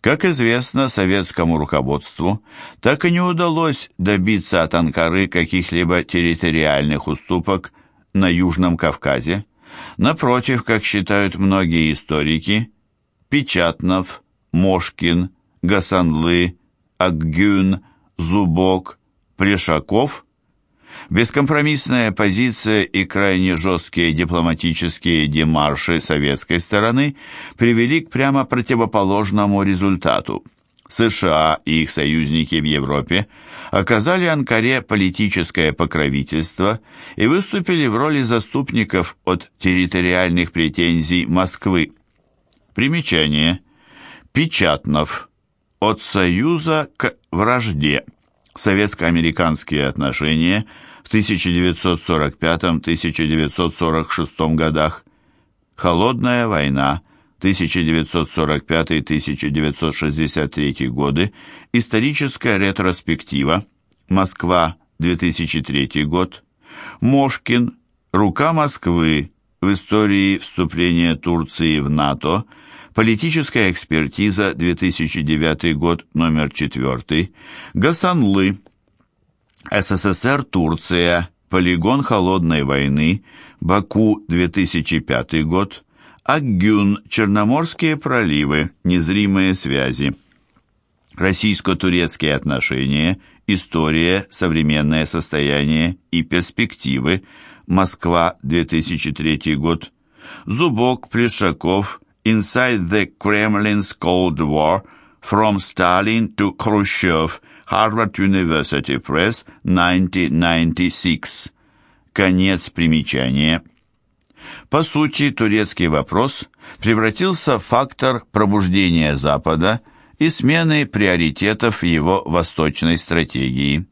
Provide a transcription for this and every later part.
Как известно советскому руководству, так и не удалось добиться от Анкары каких-либо территориальных уступок на Южном Кавказе. Напротив, как считают многие историки, Печатнов, Мошкин, Гасанлы, Акгюн, Зубок, Плешаков – Бескомпромиссная позиция и крайне жесткие дипломатические демарши советской стороны привели к прямо противоположному результату. США и их союзники в Европе оказали Анкаре политическое покровительство и выступили в роли заступников от территориальных претензий Москвы. Примечание. Печатнов. От союза к вражде. Советско-американские отношения – 1945-1946 годах, Холодная война 1945-1963 годы, историческая ретроспектива, Москва, 2003 год, Мошкин, Рука Москвы в истории вступления Турции в НАТО, Политическая экспертиза, 2009 год, номер 4, Гасанлы, СССР, Турция, полигон холодной войны, Баку, 2005 год, Аггюн, Черноморские проливы, незримые связи. Российско-турецкие отношения, история, современное состояние и перспективы, Москва, 2003 год, Зубок, Плешаков, Inside the Kremlin's Cold War, From Stalin to Khrushchev, Harvard University Press, 1996. Конец примечания. По сути, турецкий вопрос превратился в фактор пробуждения Запада и смены приоритетов его восточной стратегии.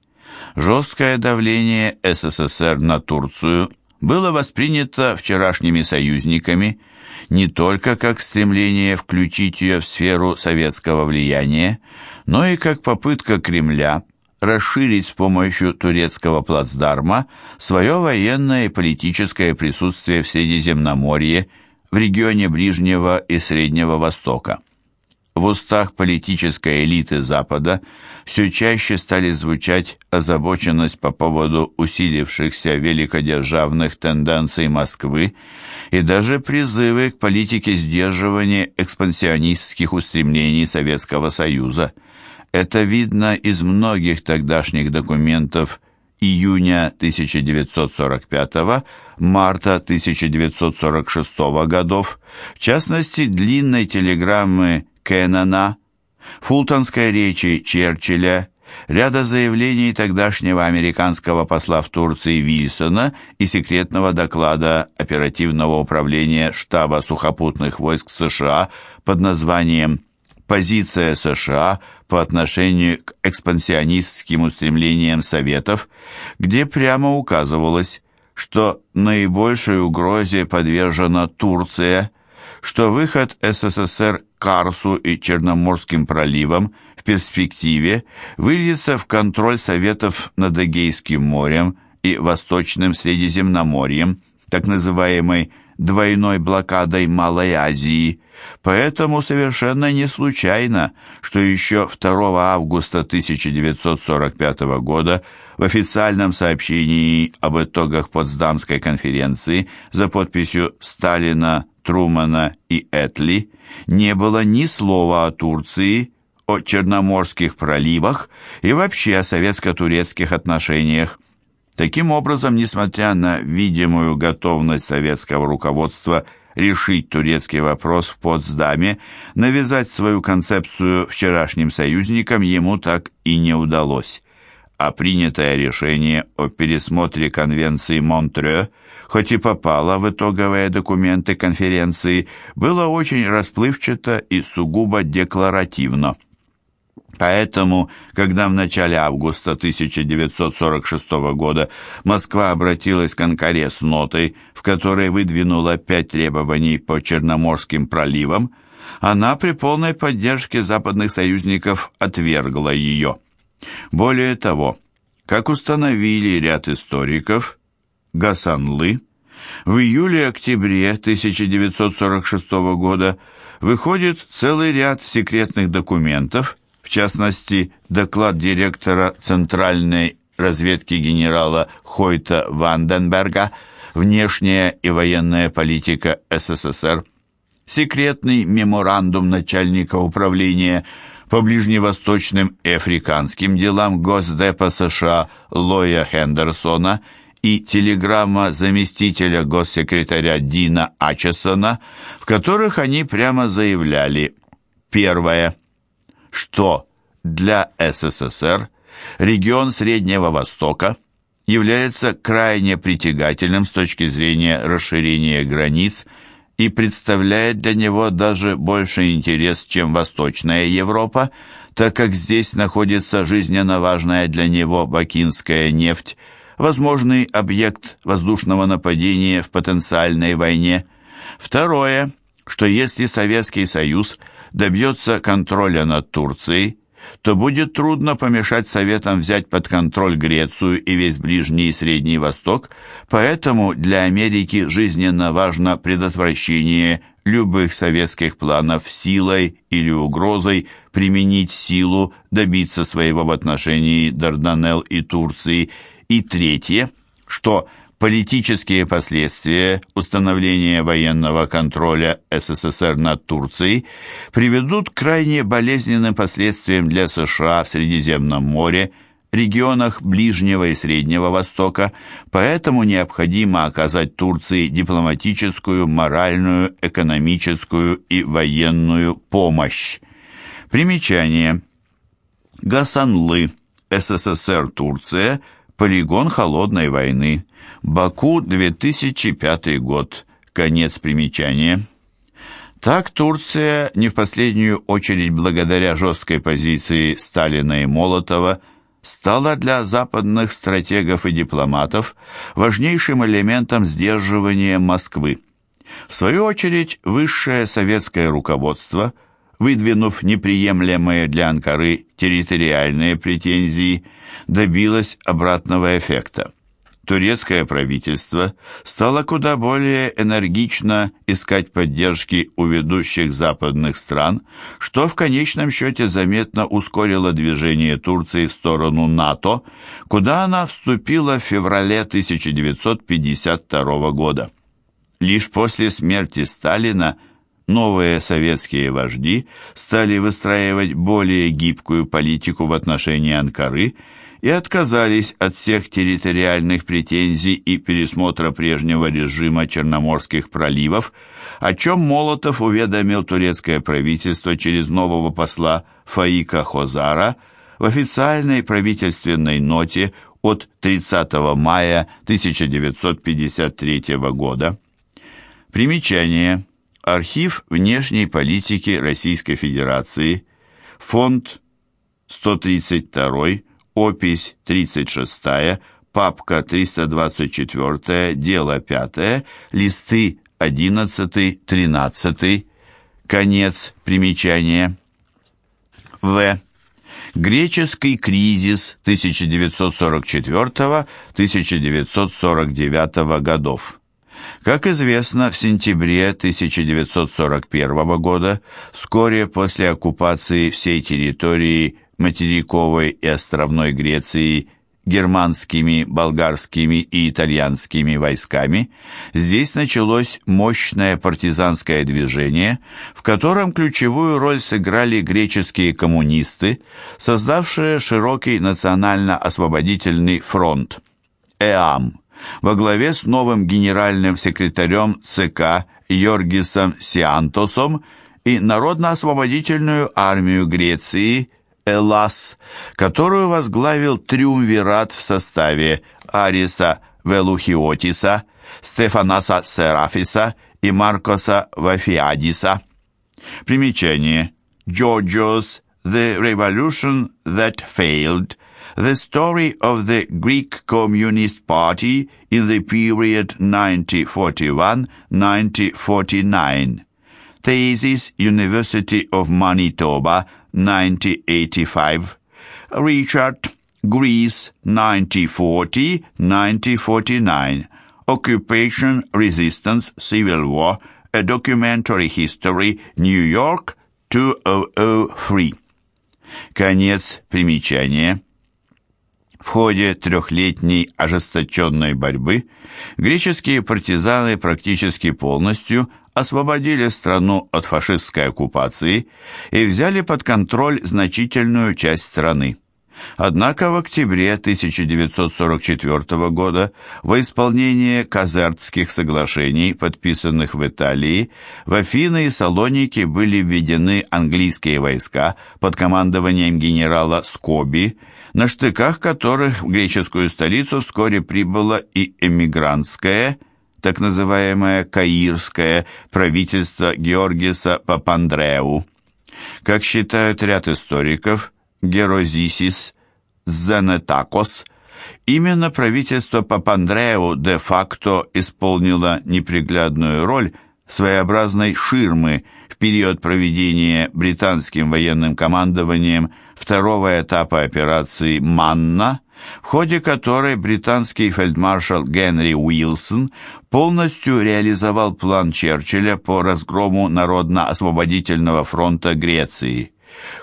Жесткое давление СССР на Турцию было воспринято вчерашними союзниками не только как стремление включить ее в сферу советского влияния, но и как попытка Кремля расширить с помощью турецкого плацдарма свое военное и политическое присутствие в Средиземноморье, в регионе Ближнего и Среднего Востока. В устах политической элиты Запада все чаще стали звучать озабоченность по поводу усилившихся великодержавных тенденций Москвы и даже призывы к политике сдерживания экспансионистских устремлений Советского Союза – это видно из многих тогдашних документов июня 1945 марта 1946 годов, в частности, длинной телеграммы Кеннона, фултонской речи Черчилля, ряда заявлений тогдашнего американского посла в Турции Вильсона и секретного доклада оперативного управления штаба сухопутных войск США под названием «Позиция США по отношению к экспансионистским устремлениям Советов, где прямо указывалось, что наибольшей угрозе подвержена Турция, что выход СССР Карсу и Черноморским проливам в перспективе выльется в контроль Советов над Эгейским морем и Восточным Средиземноморьем, так называемой двойной блокадой Малой Азии, поэтому совершенно не случайно, что еще 2 августа 1945 года в официальном сообщении об итогах Потсдамской конференции за подписью Сталина, Трумана и Этли не было ни слова о Турции, о Черноморских проливах и вообще о советско-турецких отношениях. Таким образом, несмотря на видимую готовность советского руководства решить турецкий вопрос в Потсдаме, навязать свою концепцию вчерашним союзникам ему так и не удалось. А принятое решение о пересмотре конвенции Монтрё, хоть и попало в итоговые документы конференции, было очень расплывчато и сугубо декларативно. Поэтому, когда в начале августа 1946 года Москва обратилась к Анкаре с нотой, в которой выдвинула пять требований по Черноморским проливам, она при полной поддержке западных союзников отвергла ее. Более того, как установили ряд историков, Гасанлы в июле-октябре 1946 года выходит целый ряд секретных документов, в частности, доклад директора Центральной разведки генерала Хойта Ванденберга «Внешняя и военная политика СССР», секретный меморандум начальника управления по ближневосточным и африканским делам Госдепа США Лоя Хендерсона и телеграмма заместителя госсекретаря Дина Ачесона, в которых они прямо заявляли первое, что для СССР регион Среднего Востока является крайне притягательным с точки зрения расширения границ и представляет для него даже больший интерес, чем Восточная Европа, так как здесь находится жизненно важная для него бакинская нефть, возможный объект воздушного нападения в потенциальной войне. Второе, что если Советский Союз добьется контроля над Турцией, то будет трудно помешать Советам взять под контроль Грецию и весь Ближний и Средний Восток, поэтому для Америки жизненно важно предотвращение любых советских планов силой или угрозой применить силу, добиться своего в отношении Дарданелл и Турции. И третье, что Политические последствия установления военного контроля СССР над Турцией приведут к крайне болезненным последствиям для США в Средиземном море, регионах Ближнего и Среднего Востока, поэтому необходимо оказать Турции дипломатическую, моральную, экономическую и военную помощь. Примечание. Гасанлы, СССР, Турция, полигон холодной войны. Баку, 2005 год. Конец примечания. Так Турция, не в последнюю очередь благодаря жесткой позиции Сталина и Молотова, стала для западных стратегов и дипломатов важнейшим элементом сдерживания Москвы. В свою очередь, высшее советское руководство, выдвинув неприемлемые для Анкары территориальные претензии, добилось обратного эффекта турецкое правительство стало куда более энергично искать поддержки у ведущих западных стран, что в конечном счете заметно ускорило движение Турции в сторону НАТО, куда она вступила в феврале 1952 года. Лишь после смерти Сталина новые советские вожди стали выстраивать более гибкую политику в отношении Анкары – и отказались от всех территориальных претензий и пересмотра прежнего режима Черноморских проливов, о чем Молотов уведомил турецкое правительство через нового посла Фаика Хозара в официальной правительственной ноте от 30 мая 1953 года. Примечание. Архив внешней политики Российской Федерации. Фонд 132 опись 36, папка 324, дело 5, листы 11, 13, конец примечания. В. Греческий кризис 1944-1949 годов. Как известно, в сентябре 1941 года, вскоре после оккупации всей территории материковой и островной Греции германскими, болгарскими и итальянскими войсками, здесь началось мощное партизанское движение, в котором ключевую роль сыграли греческие коммунисты, создавшие широкий национально-освободительный фронт ЭАМ во главе с новым генеральным секретарем ЦК Йоргисом Сиантосом и Народно-освободительную армию Греции Элас, которую возглавил триумвират в составе Ариса Велухиотиса, Стефанаса Серафиса и Маркоса Вафиадиса. Примечание. Georgios The Revolution That Failed The Story of the Greek Communist Party in the Period 1941-1949 Thesis University of Manitoba 1985, Richard, Greece 1940-1949, Occupation, Resistance, Civil War, A Documentary History, New York, 2003. Конец примечания. В ходе трехлетней ожесточенной борьбы греческие партизаны практически полностью освободили страну от фашистской оккупации и взяли под контроль значительную часть страны. Однако в октябре 1944 года во исполнение Казертских соглашений, подписанных в Италии, в Афины и Салоники были введены английские войска под командованием генерала Скоби, на штыках которых в греческую столицу вскоре прибыло и эмигрантское, так называемое Каирское правительство Георгиса Папандреу. Как считают ряд историков, Герозисис, Зенетакос, именно правительство Папандреу де-факто исполнило неприглядную роль своеобразной ширмы в период проведения британским военным командованием второго этапа операции «Манна», в ходе которой британский фельдмаршал Генри Уилсон полностью реализовал план Черчилля по разгрому Народно-освободительного фронта Греции.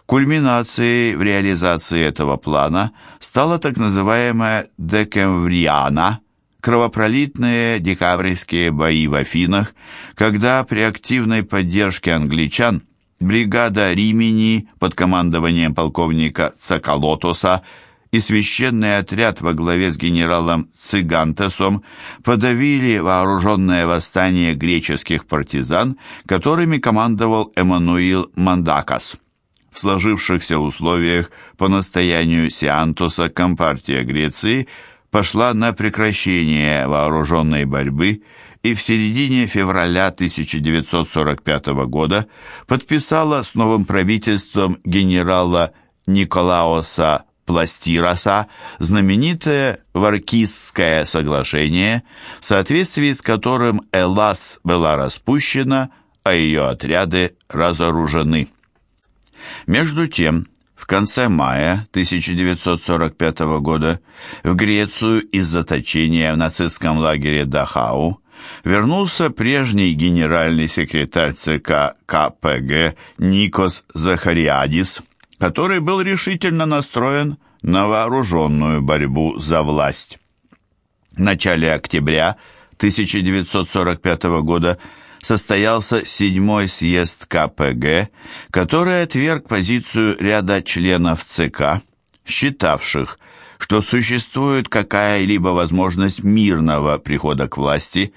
Кульминацией в реализации этого плана стала так называемая «декемвриана», кровопролитные декабрьские бои в Афинах, когда при активной поддержке англичан бригада Римини под командованием полковника Цакалотоса и священный отряд во главе с генералом Цигантесом подавили вооруженное восстание греческих партизан, которыми командовал Эммануил Мандакас. В сложившихся условиях по настоянию Сиантоса Компартия Греции пошла на прекращение вооруженной борьбы и в середине февраля 1945 года подписала с новым правительством генерала Николаоса Пластироса знаменитое Варкизское соглашение, в соответствии с которым Элас была распущена, а ее отряды разоружены. Между тем, в конце мая 1945 года в Грецию из заточения в нацистском лагере Дахау вернулся прежний генеральный секретарь ЦК КПГ Никос Захариадис, который был решительно настроен на вооруженную борьбу за власть. В начале октября 1945 года состоялся седьмой съезд КПГ, который отверг позицию ряда членов ЦК, считавших, что существует какая-либо возможность мирного прихода к власти,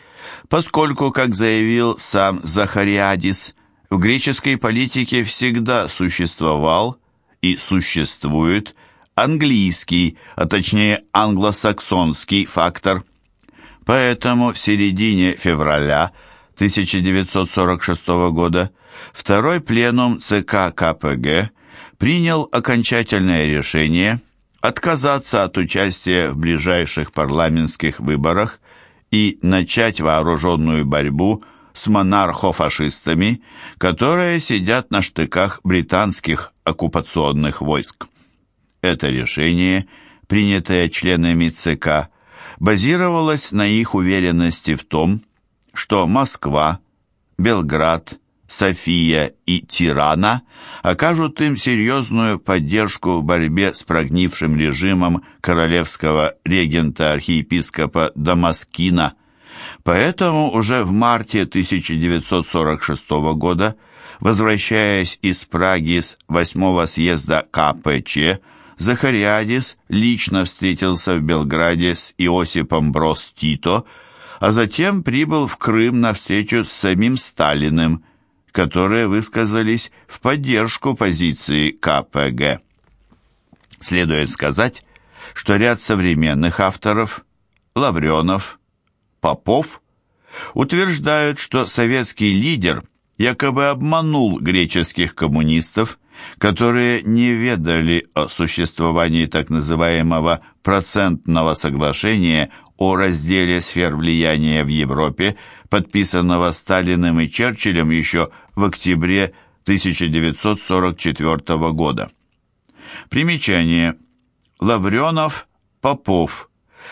поскольку, как заявил сам Захариадис, в греческой политике всегда существовал и существует английский, а точнее англосаксонский фактор. Поэтому в середине февраля – 1946 года второй пленум ЦК КПГ принял окончательное решение отказаться от участия в ближайших парламентских выборах и начать вооруженную борьбу с монархофашистами, которые сидят на штыках британских оккупационных войск. Это решение, принятое членами ЦК, базировалось на их уверенности в том, что Москва, Белград, София и Тирана окажут им серьезную поддержку в борьбе с прогнившим режимом королевского регента-архиепископа Дамаскина. Поэтому уже в марте 1946 года, возвращаясь из Праги с 8 съезда КПЧ, Захариадис лично встретился в Белграде с Иосипом Брос Тито, а затем прибыл в Крым на встречу с самим Сталиным, которые высказались в поддержку позиции КПГ. Следует сказать, что ряд современных авторов, Лавренов, Попов, утверждают, что советский лидер якобы обманул греческих коммунистов, которые не ведали о существовании так называемого процентного соглашения о разделе сфер влияния в Европе, подписанного Сталиным и Черчиллем еще в октябре 1944 года. Примечание. Лавренов, Попов.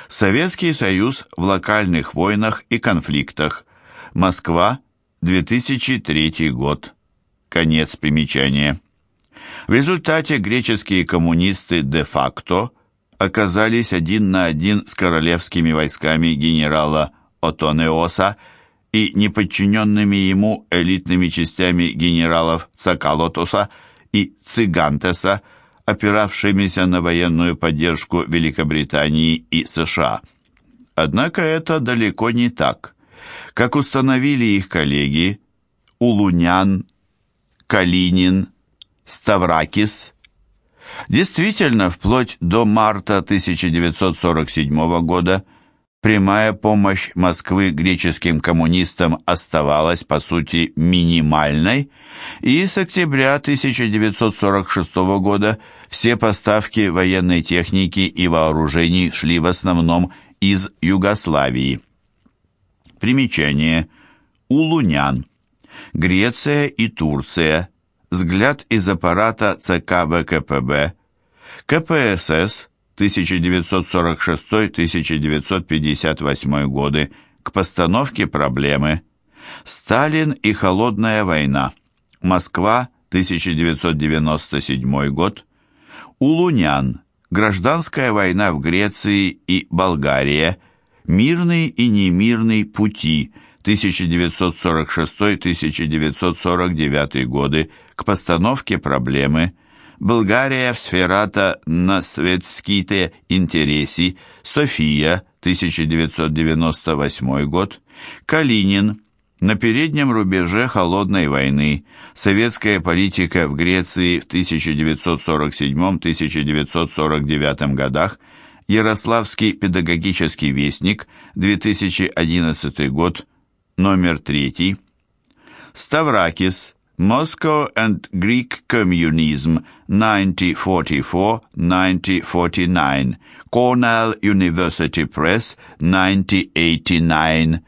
Советский Союз в локальных войнах и конфликтах. Москва, 2003 год. Конец примечания. В результате греческие коммунисты де-факто оказались один на один с королевскими войсками генерала Отонеоса и неподчиненными ему элитными частями генералов Цакалотоса и Цигантеса, опиравшимися на военную поддержку Великобритании и США. Однако это далеко не так. Как установили их коллеги, Улунян, Калинин, Ставракис – Действительно, вплоть до марта 1947 года прямая помощь Москвы греческим коммунистам оставалась, по сути, минимальной, и с октября 1946 года все поставки военной техники и вооружений шли в основном из Югославии. Примечание. Улунян. Греция и Турция. Взгляд из аппарата ЦК ВКПБ. КПСС 1946-1958 годы к постановке проблемы. Сталин и холодная война. Москва, 1997 год. Улунян. Гражданская война в Греции и Болгарии. Мирный и немирный пути. 1946-1949 годы к постановке проблемы. Болгария в сферата на светските интереси, София, 1998 год, Калинин, на переднем рубеже холодной войны, советская политика в Греции в 1947-1949 годах, Ярославский педагогический вестник, 2011 год, номер 3, Ставракис, Moscow and Greek Communism, 1944-1949. Cornell University Press, 1989.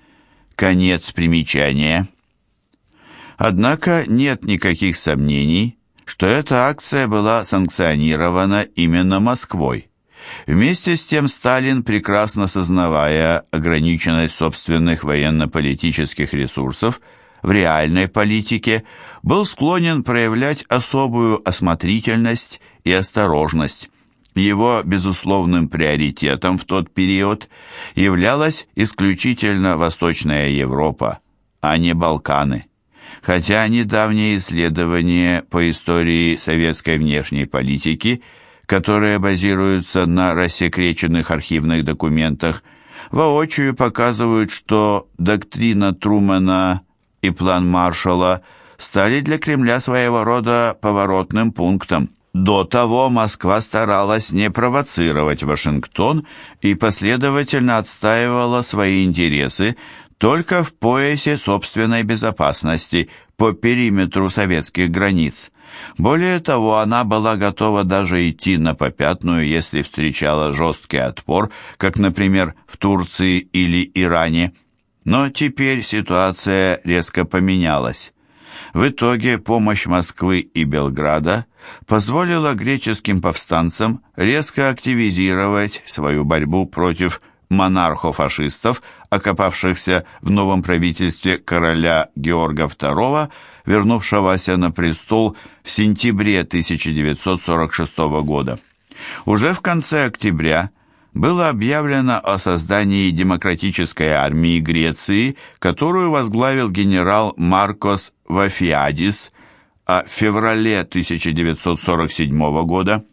Конец примечания. Однако нет никаких сомнений, что эта акция была санкционирована именно Москвой. Вместе с тем Сталин, прекрасно сознавая ограниченность собственных военно-политических ресурсов, в реальной политике был склонен проявлять особую осмотрительность и осторожность. Его безусловным приоритетом в тот период являлась исключительно Восточная Европа, а не Балканы. Хотя недавние исследования по истории советской внешней политики, которые базируются на рассекреченных архивных документах, воочию показывают, что доктрина Трумэна и план Маршалла стали для Кремля своего рода поворотным пунктом. До того Москва старалась не провоцировать Вашингтон и последовательно отстаивала свои интересы только в поясе собственной безопасности по периметру советских границ. Более того, она была готова даже идти на попятную, если встречала жесткий отпор, как, например, в Турции или Иране – но теперь ситуация резко поменялась. В итоге помощь Москвы и Белграда позволила греческим повстанцам резко активизировать свою борьбу против монархов-фашистов, окопавшихся в новом правительстве короля Георга II, вернувшегося на престол в сентябре 1946 года. Уже в конце октября было объявлено о создании демократической армии Греции, которую возглавил генерал Маркос Вафиадис, а в феврале 1947 года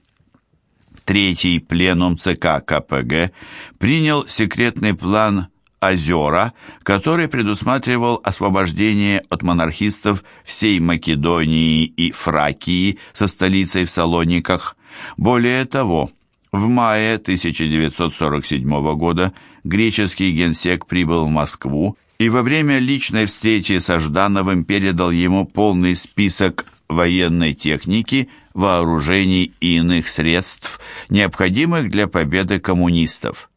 Третий пленум ЦК КПГ принял секретный план «Озера», который предусматривал освобождение от монархистов всей Македонии и Фракии со столицей в Салониках. Более того, в мае 1947 года греческий генсек прибыл в Москву и во время личной встречи со Ждановым передал ему полный список военной техники, вооружений и иных средств, необходимых для победы коммунистов.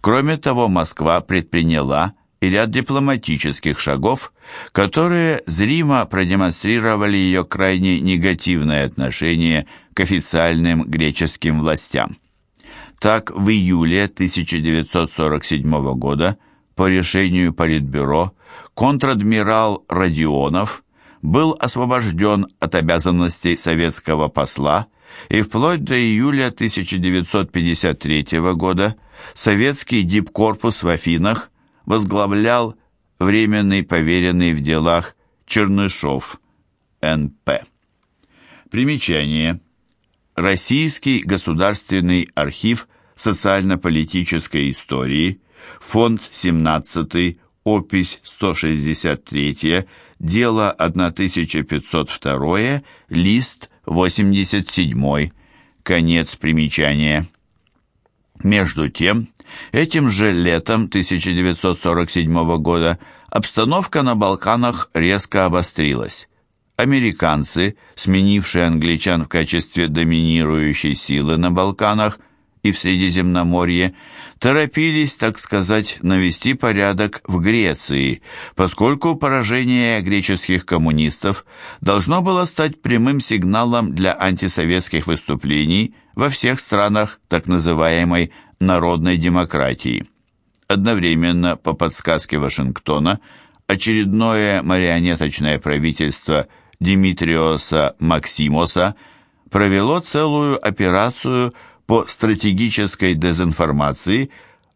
Кроме того, Москва предприняла и ряд дипломатических шагов, которые зримо продемонстрировали ее крайне негативное отношение к официальным греческим властям. Так, в июле 1947 года по решению Политбюро контр-адмирал Родионов был освобожден от обязанностей советского посла и вплоть до июля 1953 года советский дипкорпус в Афинах возглавлял временный поверенный в делах Чернышов, Н.П. Примечание. Российский государственный архив социально-политической истории, фонд 17, опись 163, дело 1502, лист 87, конец примечания. Между тем, этим же летом 1947 года обстановка на Балканах резко обострилась. Американцы, сменившие англичан в качестве доминирующей силы на Балканах и в Средиземноморье, торопились, так сказать, навести порядок в Греции, поскольку поражение греческих коммунистов должно было стать прямым сигналом для антисоветских выступлений во всех странах так называемой народной демократии. Одновременно, по подсказке Вашингтона, очередное марионеточное правительство Димитриоса Максимоса провело целую операцию по стратегической дезинформации,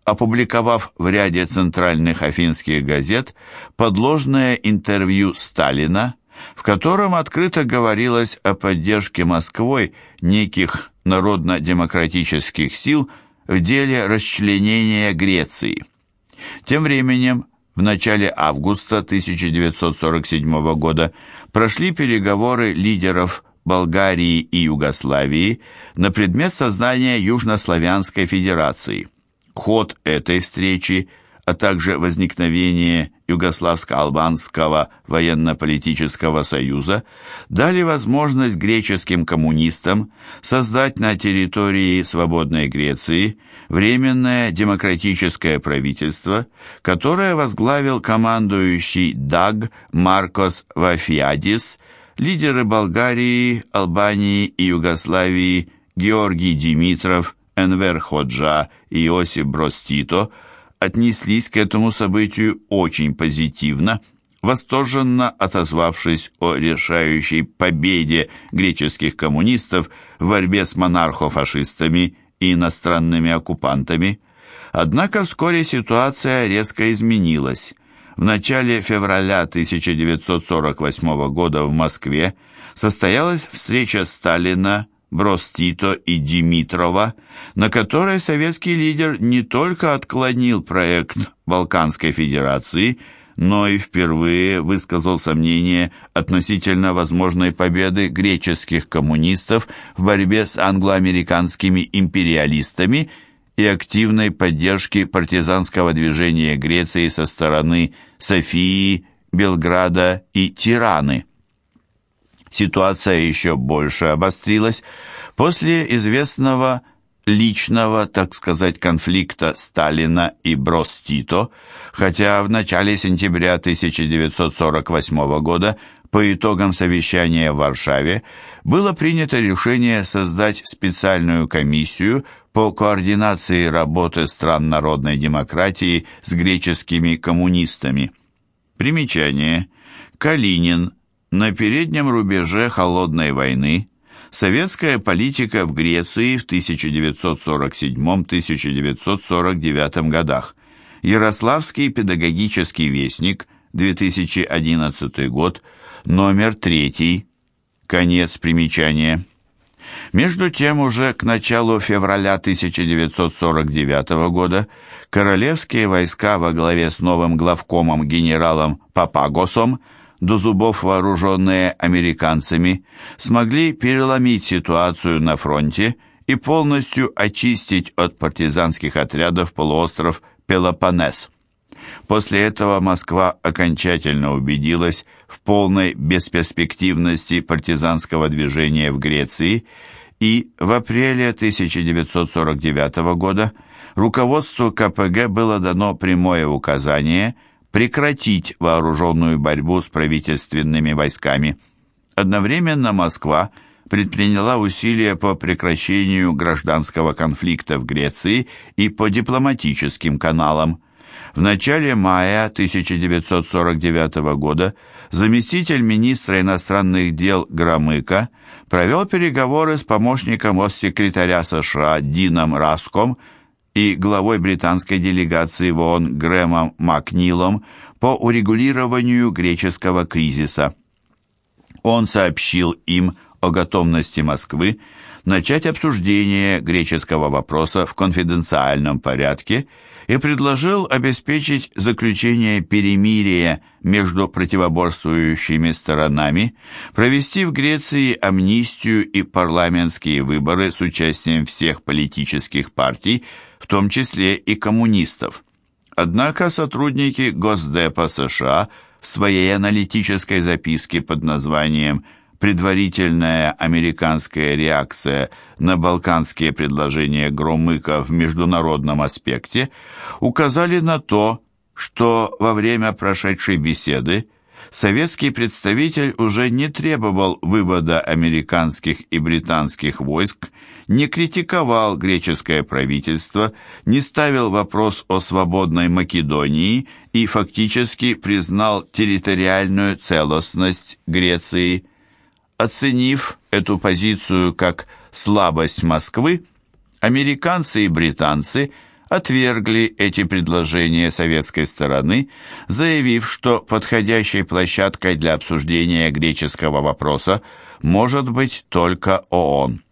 опубликовав в ряде центральных афинских газет подложное интервью Сталина, в котором открыто говорилось о поддержке Москвой неких народно-демократических сил в деле расчленения Греции. Тем временем, в начале августа 1947 года прошли переговоры лидеров Болгарии и Югославии на предмет создания Южнославянской Федерации. Ход этой встречи, а также возникновение Югославско-Албанского военно-политического союза дали возможность греческим коммунистам создать на территории свободной Греции временное демократическое правительство, которое возглавил командующий ДАГ Маркос Вафиадис лидеры Болгарии, Албании и Югославии Георгий Димитров, Энвер Ходжа и Иосиф Бростито отнеслись к этому событию очень позитивно, восторженно отозвавшись о решающей победе греческих коммунистов в борьбе с монархо-фашистами и иностранными оккупантами. Однако вскоре ситуация резко изменилась. В начале февраля 1948 года в Москве состоялась встреча Сталина, Бростито и Димитрова, на которой советский лидер не только отклонил проект Балканской Федерации, но и впервые высказал сомнение относительно возможной победы греческих коммунистов в борьбе с англоамериканскими империалистами – и активной поддержки партизанского движения Греции со стороны Софии, Белграда и Тираны. Ситуация еще больше обострилась после известного личного, так сказать, конфликта Сталина и Брос-Тито, хотя в начале сентября 1948 года по итогам совещания в Варшаве было принято решение создать специальную комиссию по координации работы стран народной демократии с греческими коммунистами. Примечание. Калинин. На переднем рубеже холодной войны. Советская политика в Греции в 1947-1949 годах. Ярославский педагогический вестник, 2011 год, номер 3. Конец примечания. Между тем, уже к началу февраля 1949 года королевские войска во главе с новым главкомом генералом Папагосом, до зубов вооруженные американцами, смогли переломить ситуацию на фронте и полностью очистить от партизанских отрядов полуостров Пелопоннес. После этого Москва окончательно убедилась в полной бесперспективности партизанского движения в Греции и в апреле 1949 года руководству КПГ было дано прямое указание прекратить вооруженную борьбу с правительственными войсками. Одновременно Москва предприняла усилия по прекращению гражданского конфликта в Греции и по дипломатическим каналам. В начале мая 1949 года заместитель министра иностранных дел Громыко провел переговоры с помощником госсекретаря США Дином Раском и главой британской делегации в ООН Грэмом Макнилом по урегулированию греческого кризиса. Он сообщил им о готовности Москвы начать обсуждение греческого вопроса в конфиденциальном порядке и предложил обеспечить заключение перемирия между противоборствующими сторонами, провести в Греции амнистию и парламентские выборы с участием всех политических партий, в том числе и коммунистов. Однако сотрудники Госдепа США в своей аналитической записке под названием предварительная американская реакция на балканские предложения Громыка в международном аспекте указали на то, что во время прошедшей беседы советский представитель уже не требовал вывода американских и британских войск, не критиковал греческое правительство, не ставил вопрос о свободной Македонии и фактически признал территориальную целостность Греции – Оценив эту позицию как слабость Москвы, американцы и британцы отвергли эти предложения советской стороны, заявив, что подходящей площадкой для обсуждения греческого вопроса может быть только ООН.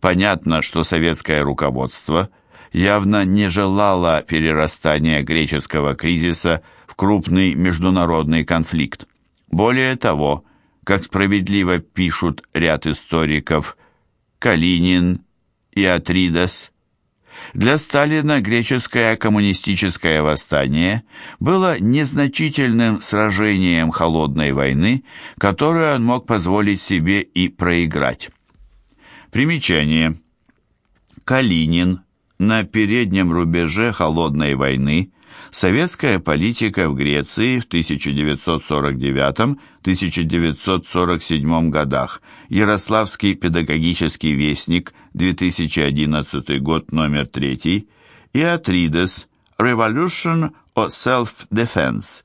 Понятно, что советское руководство явно не желало перерастания греческого кризиса в крупный международный конфликт. Более того, как справедливо пишут ряд историков Калинин и Атридас, для Сталина греческое коммунистическое восстание было незначительным сражением холодной войны, которое он мог позволить себе и проиграть. Примечание. Калинин на переднем рубеже холодной войны Советская политика в Греции в 1949-1947 годах. Ярославский педагогический вестник, 2011 год, номер 3. И Атридес Revolution or Self-Defense.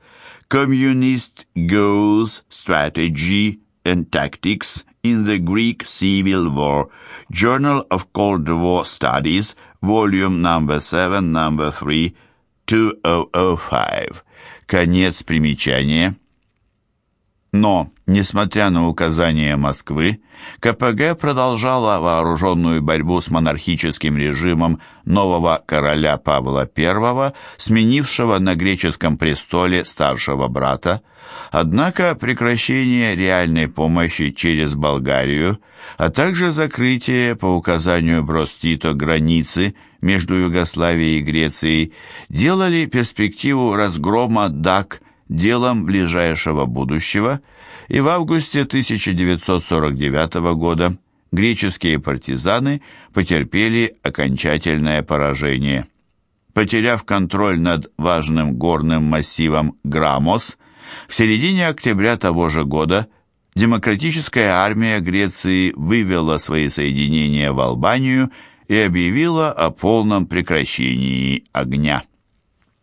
Communist Goals, Strategy and Tactics in the Greek Civil War. Journal of Cold War Studies, volume number 7, number 3, 2005. Конец примечания. Но, несмотря на указания Москвы, КПГ продолжала вооруженную борьбу с монархическим режимом нового короля Павла I, сменившего на греческом престоле старшего брата, однако прекращение реальной помощи через Болгарию, а также закрытие по указанию Бростито границы между Югославией и Грецией делали перспективу разгрома ДАК делом ближайшего будущего, и в августе 1949 года греческие партизаны потерпели окончательное поражение. Потеряв контроль над важным горным массивом Грамос, в середине октября того же года демократическая армия Греции вывела свои соединения в Албанию и объявила о полном прекращении огня.